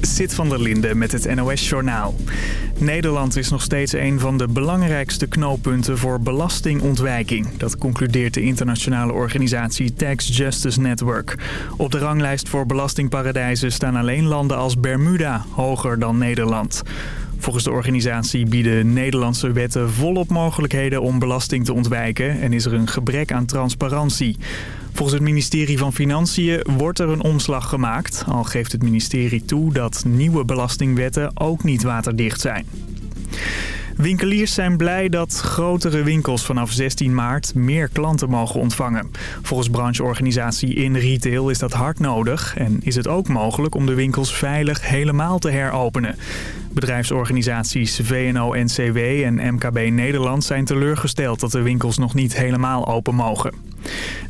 Sit van der Linde met het NOS-journaal. Nederland is nog steeds een van de belangrijkste knooppunten voor belastingontwijking. Dat concludeert de internationale organisatie Tax Justice Network. Op de ranglijst voor belastingparadijzen staan alleen landen als Bermuda hoger dan Nederland. Volgens de organisatie bieden Nederlandse wetten volop mogelijkheden om belasting te ontwijken en is er een gebrek aan transparantie. Volgens het ministerie van Financiën wordt er een omslag gemaakt, al geeft het ministerie toe dat nieuwe belastingwetten ook niet waterdicht zijn. Winkeliers zijn blij dat grotere winkels vanaf 16 maart meer klanten mogen ontvangen. Volgens brancheorganisatie In Retail is dat hard nodig en is het ook mogelijk om de winkels veilig helemaal te heropenen. Bedrijfsorganisaties VNO-NCW en MKB Nederland zijn teleurgesteld dat de winkels nog niet helemaal open mogen.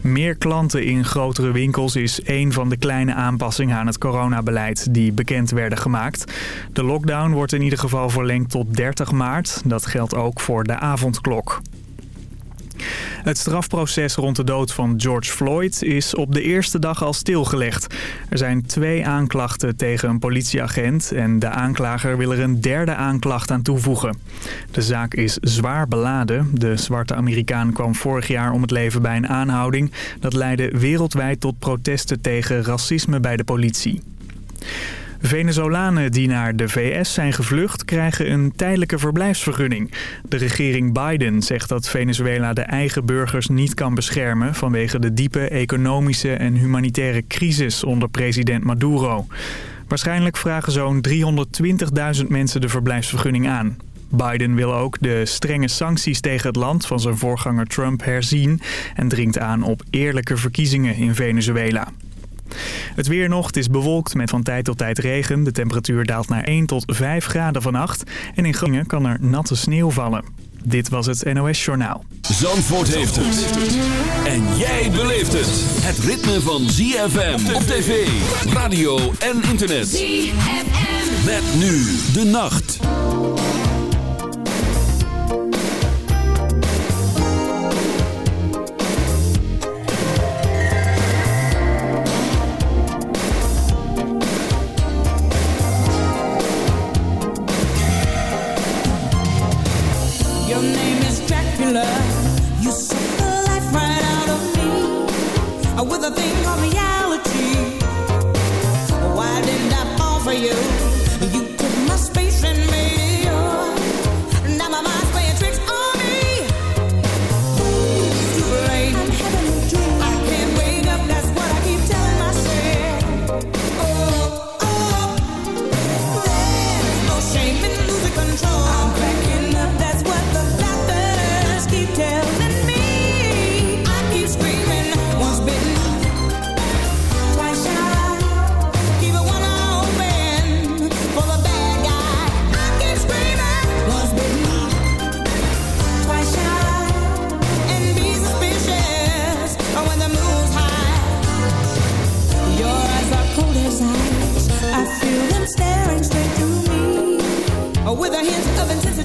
Meer klanten in grotere winkels is één van de kleine aanpassingen aan het coronabeleid die bekend werden gemaakt. De lockdown wordt in ieder geval verlengd tot 30 maart. Dat geldt ook voor de avondklok. Het strafproces rond de dood van George Floyd is op de eerste dag al stilgelegd. Er zijn twee aanklachten tegen een politieagent en de aanklager wil er een derde aanklacht aan toevoegen. De zaak is zwaar beladen. De zwarte Amerikaan kwam vorig jaar om het leven bij een aanhouding. Dat leidde wereldwijd tot protesten tegen racisme bij de politie. Venezolanen die naar de VS zijn gevlucht krijgen een tijdelijke verblijfsvergunning. De regering Biden zegt dat Venezuela de eigen burgers niet kan beschermen... vanwege de diepe economische en humanitaire crisis onder president Maduro. Waarschijnlijk vragen zo'n 320.000 mensen de verblijfsvergunning aan. Biden wil ook de strenge sancties tegen het land van zijn voorganger Trump herzien... en dringt aan op eerlijke verkiezingen in Venezuela. Het weer nog, het is bewolkt met van tijd tot tijd regen. De temperatuur daalt naar 1 tot 5 graden vannacht. En in Groningen kan er natte sneeuw vallen. Dit was het NOS Journaal. Zandvoort heeft het. En jij beleeft het. Het ritme van ZFM op tv, radio en internet. ZFM. Met nu de nacht. the things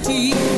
reality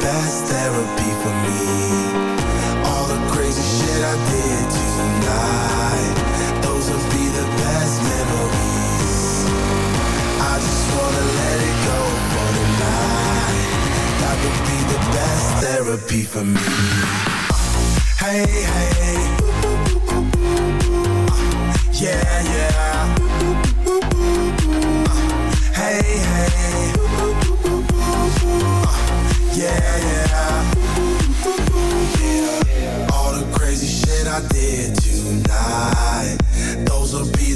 best therapy for me All the crazy shit I did tonight Those be the best memories I just wanna let it go That would be the best therapy for me Hey, hey. Yeah, yeah. Hey, hey.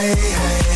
Yeah,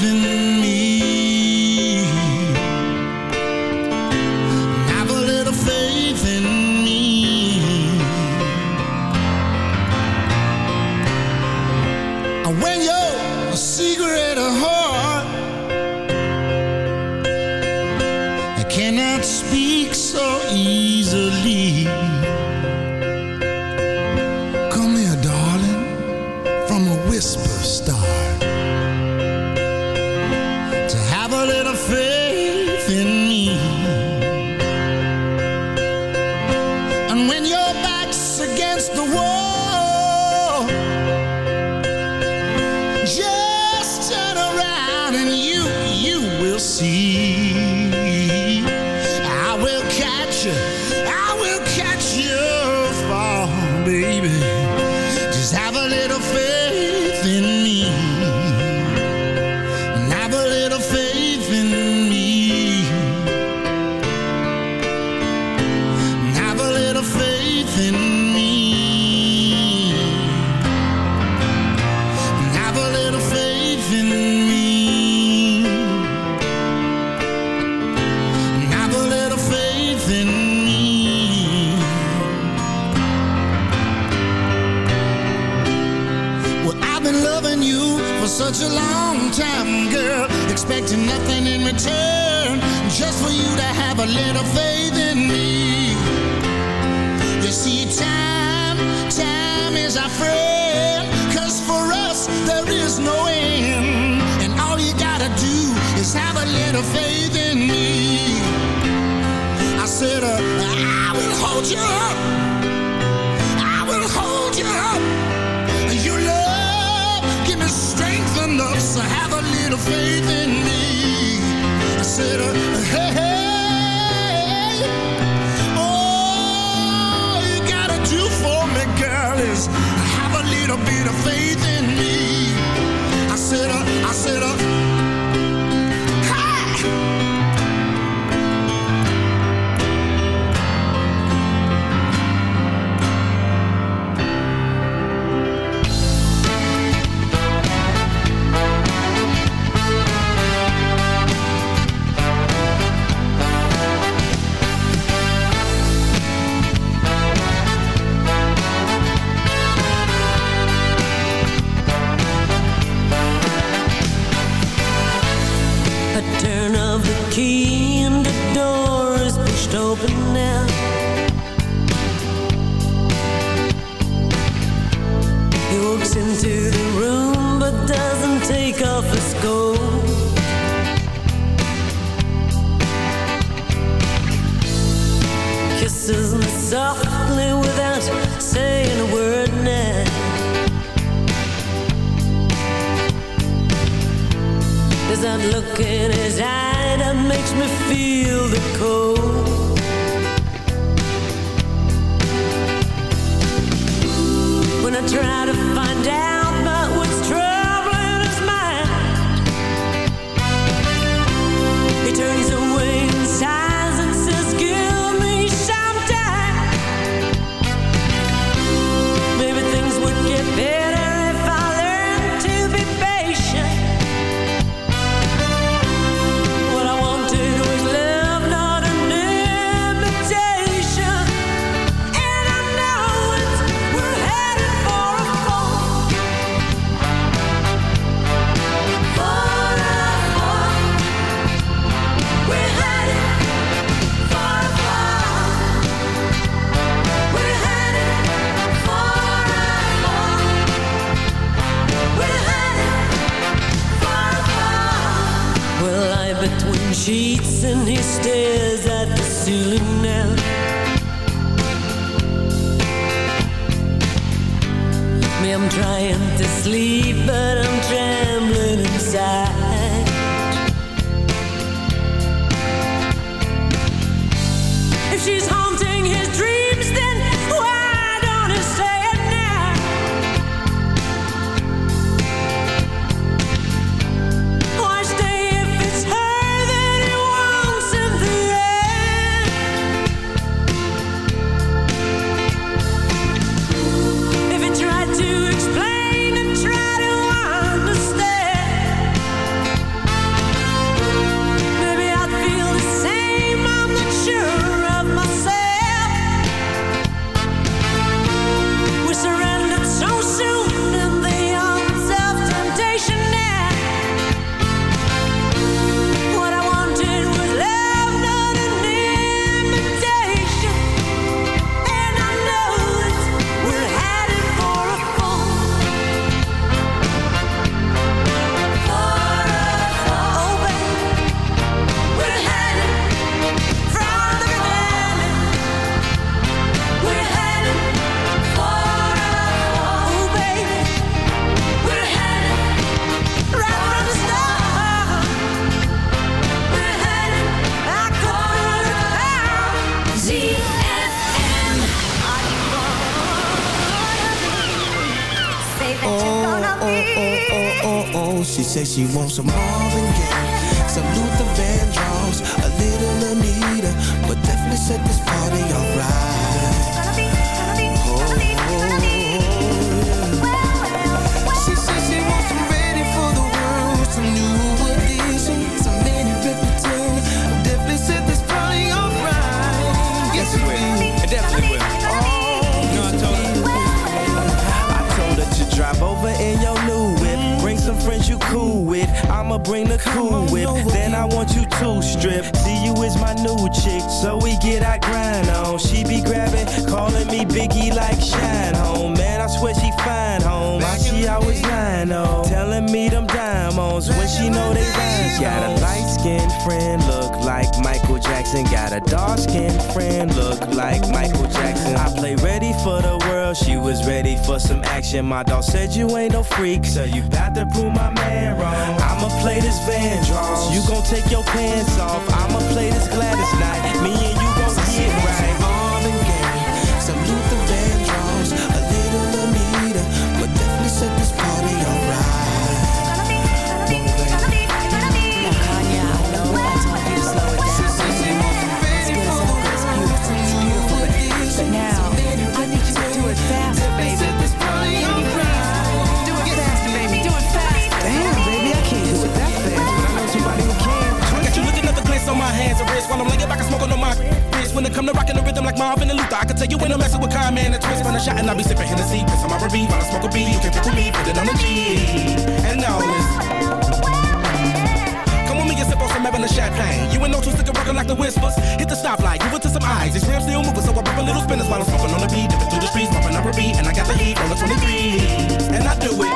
faith greater faith in me. She wants some Marvin Gaye, some Luther Vandross, a little Anita, but definitely set this party alright. Bring the cool whip. Then I want you to strip. See you is my new chick, so we get our grind on. She be grabbing, calling me Biggie like Shine Home. Man, I swear she fine home. Why she always lying on? Telling me them diamonds when she know they rhymes. Got a light skinned friend, look like Michael Jackson. Got a dark skinned friend, look like Michael Jackson. I play ready for the world, she was ready for some action. My dog said you ain't no freak, so you got to prove my man wrong. I'ma play this Van Vandross, you gon' take your pants off. Play this Gladys Knight, me come to rocking the rhythm like Marvin and Luther, I can tell you when I'm messing with Kyle, man, and twist. When I shot and I be sipping Hennessy, piss on my R&B while I smoke a B. You can pick with me, put it on the G. And now listen. Come with me and sip on some Evan and champagne. You ain't no two stick rockin' like the whispers. Hit the stoplight, give it to some eyes. These rims still moving, so I pop a little spinners while I'm smoking on the beat. Dipping through the streets, bumping up a beat, and I got the heat on the 23. And I do it.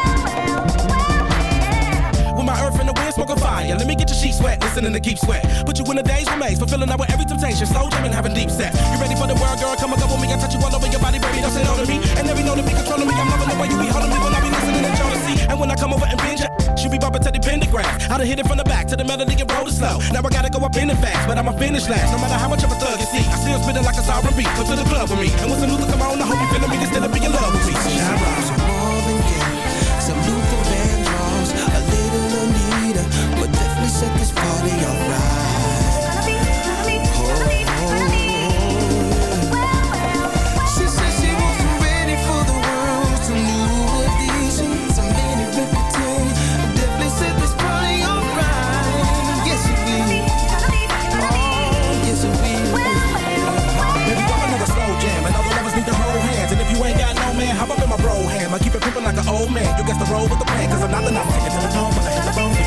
With my earth and the wind, smoking fire. Let me get sheet sweat, listening to Keith Sweat. Put you in a daze remains, fulfilling out with every temptation. Slow jamming, having deep set. You ready for the world, girl? Come and go with me. I touch you all over your body, baby. Don't say no to me. And every know to be controlling me. I'm loving the way you be holding me when I be listening to Jodeci. And when I come over and binge she be bumping to the pentagram. I done hit it from the back to the melody and roll it slow. Now I gotta go up in it fast, but I'ma finish last. No matter how much of a thug you see, I still spit it like a sovereign beat. Come to the club with me. And when some Luther come on, I hope you feeling me. Can still be in love with me. Shine set this party alright. She said she wasn't ready for the world to know what these some many reputation. Definitely set this party alright. Yes, it will. Oh, yes, it will. Baby, drop another slow jam, and all the lovers need to hold hands. And if you ain't got no man, hop up in my. I keep it pimpin' like an old man. You guess the roll with the plan, cause I'm not the number. It to the but I hit the bone,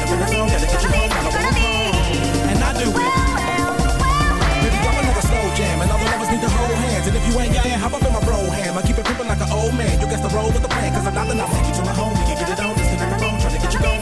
old man. You guess the roll with the plan, cause I'm not you to my home, we can get it on, phone, tryna get you going,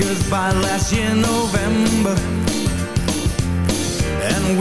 goodbye last year November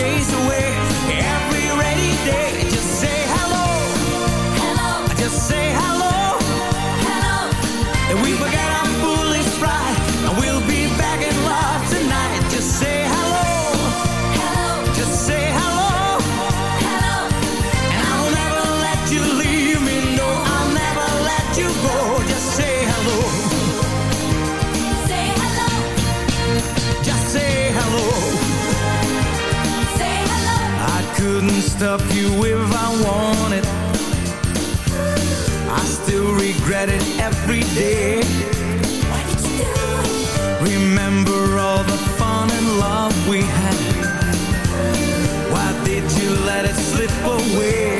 chase away stop you if I wanted. I still regret it every day. Remember all the fun and love we had. Why did you let it slip away?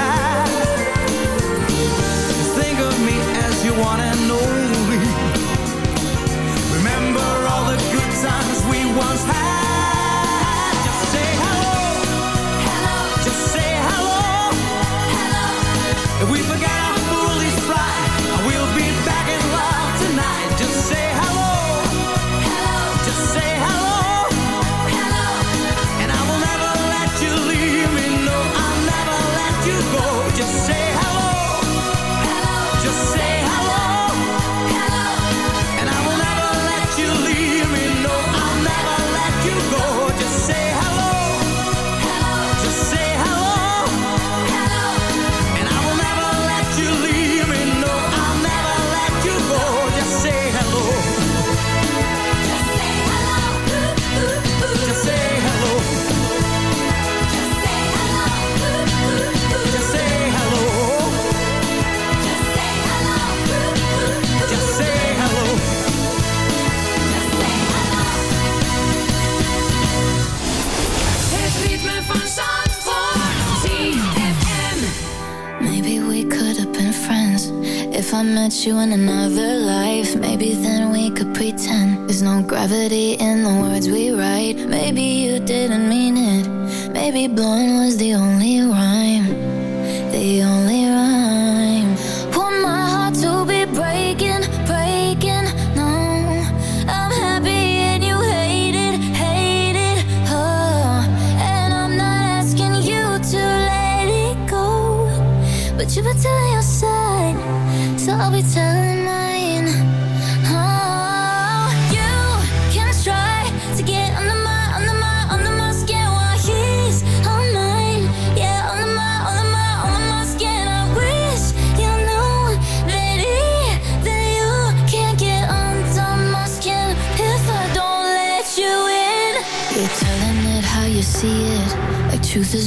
I met you in another life. Maybe then we could pretend. There's no gravity in the words we write. Maybe you didn't mean it. Maybe "blonde" was the only rhyme. The only rhyme. Want my heart to be breaking, breaking. No, I'm happy and you hate it, hate it. Oh, and I'm not asking you to let it go. But you were telling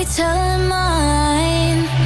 we telling mine?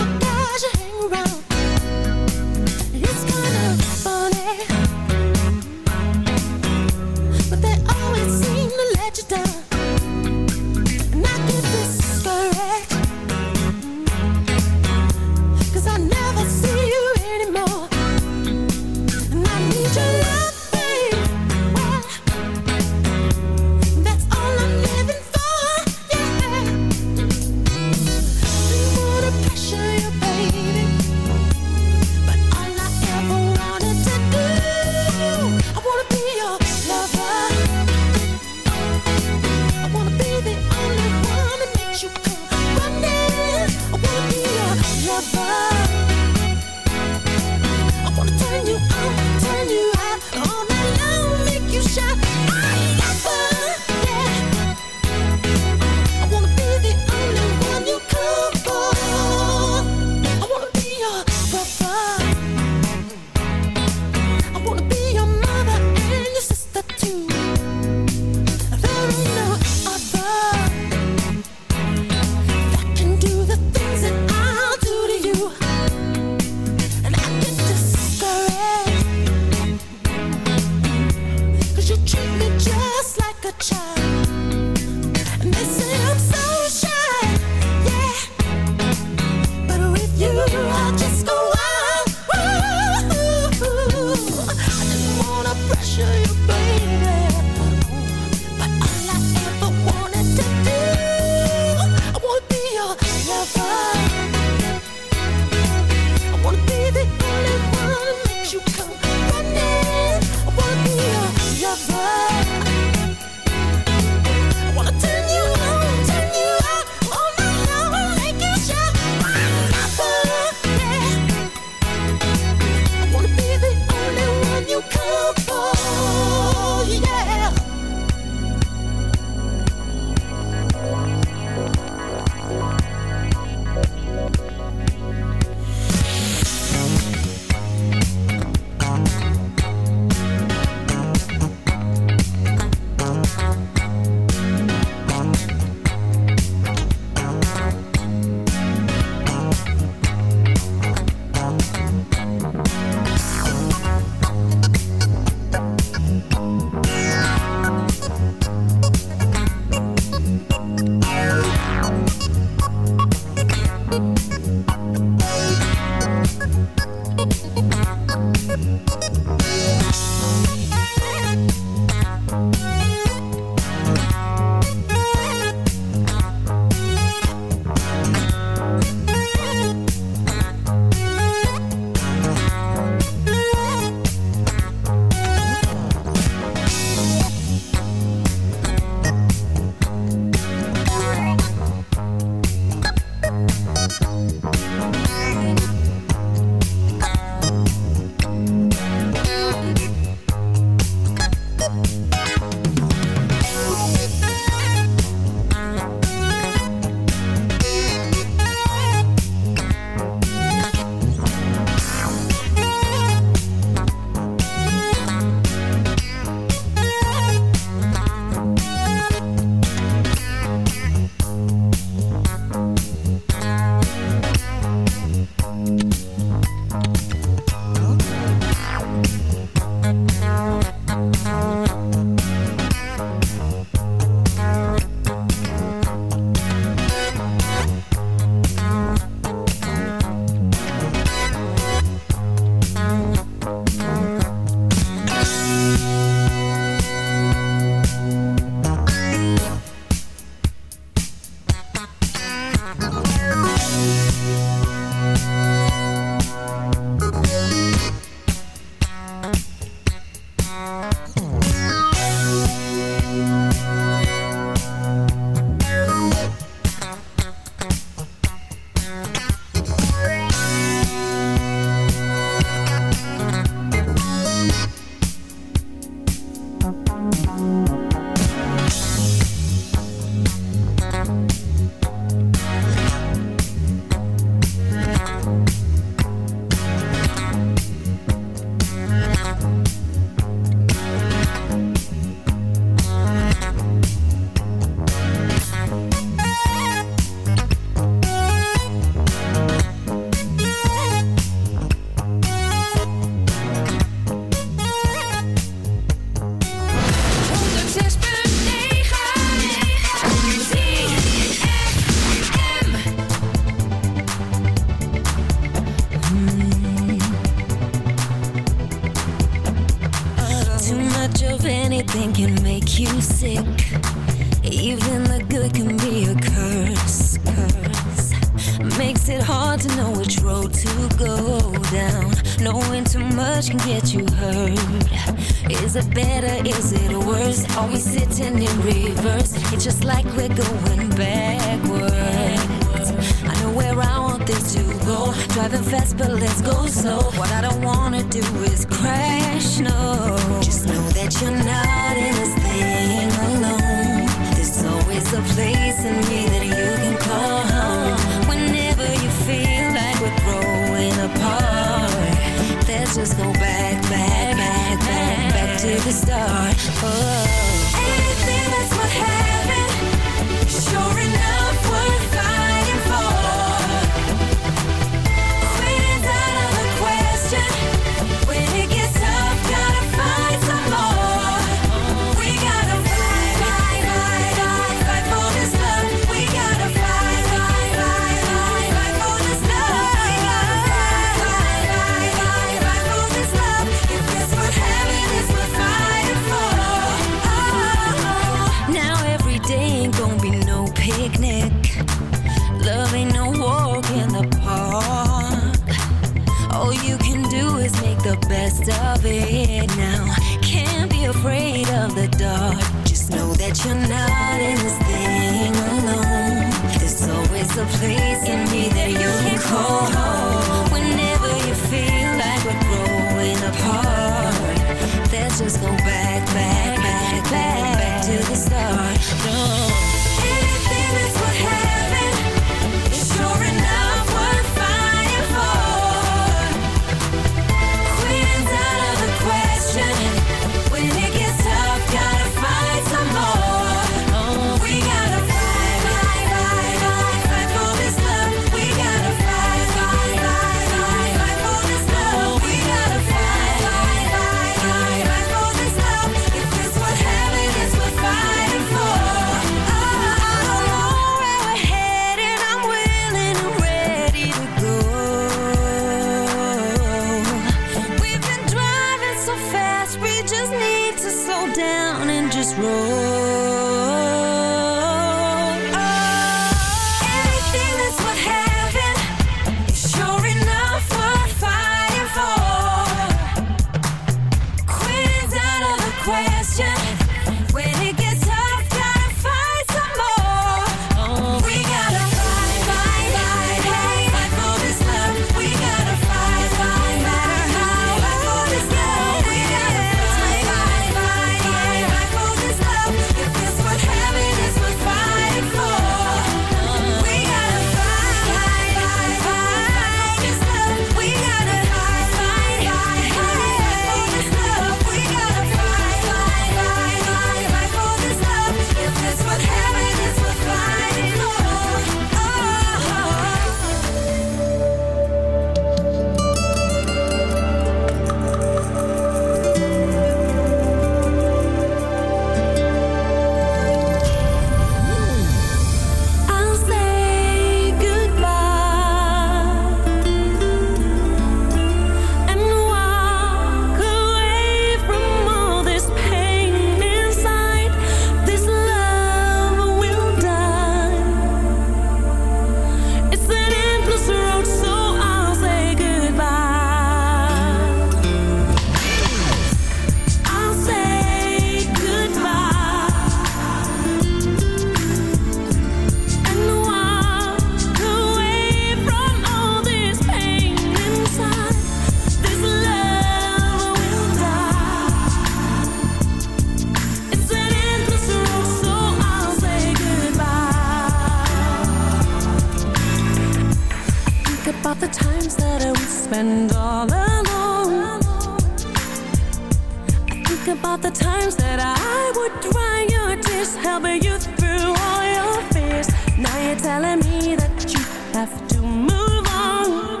years, helping you through all your fears. Now you're telling me that you have to move on.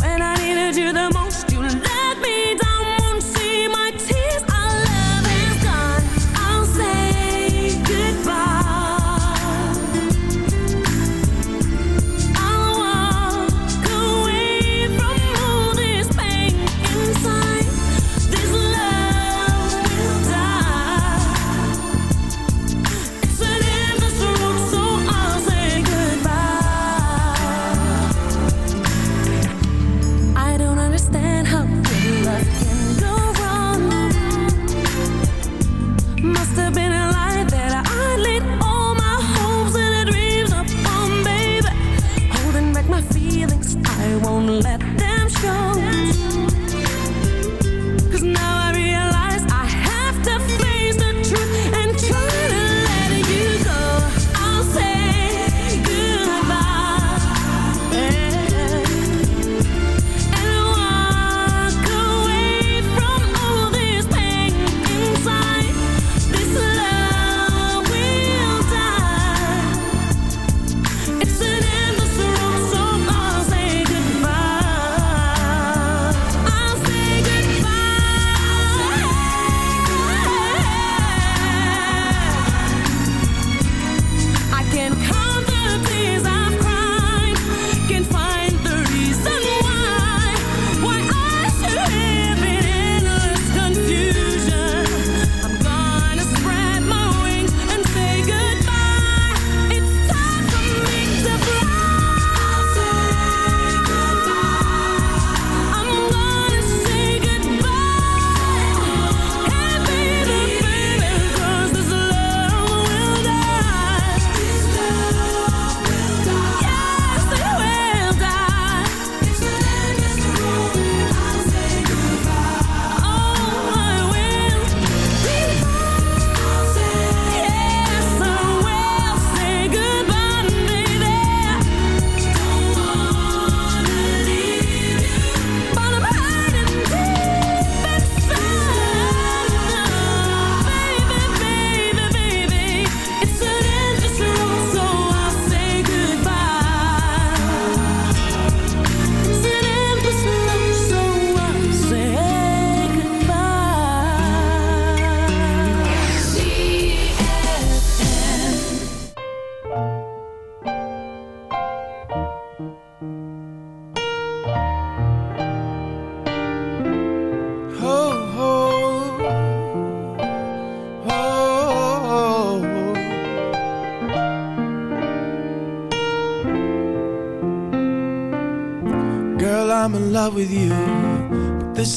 When I needed you the most.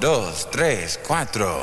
dos, tres, cuatro.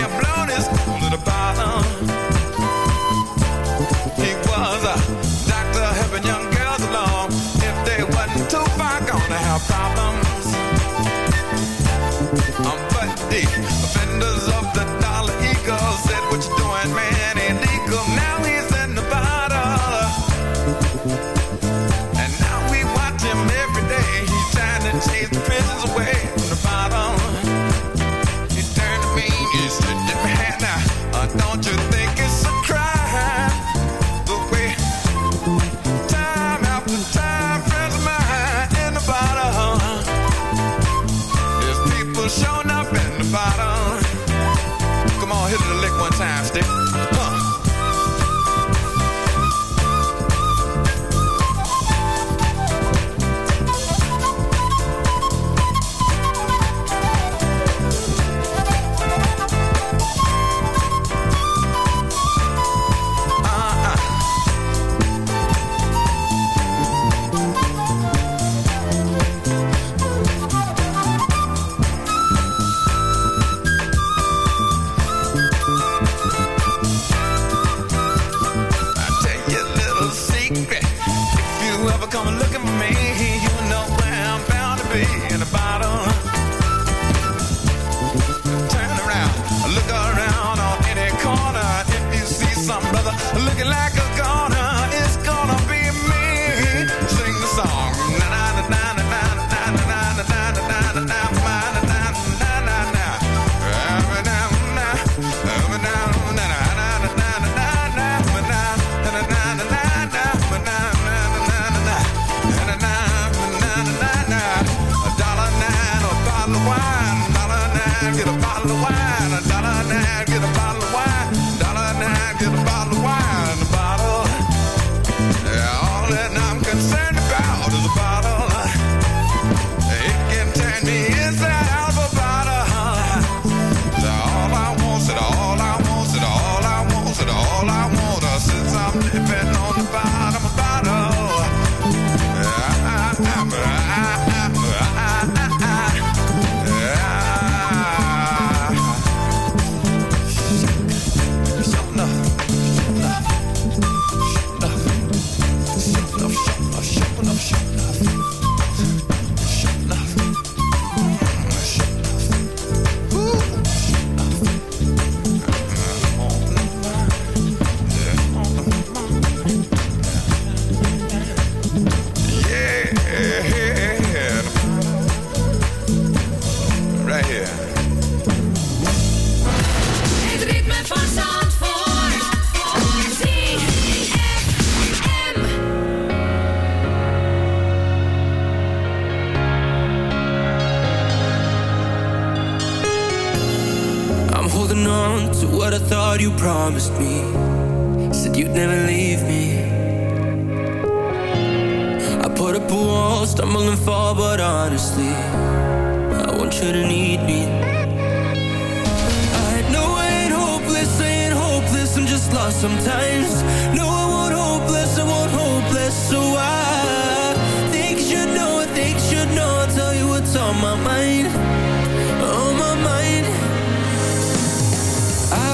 their blown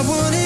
wanted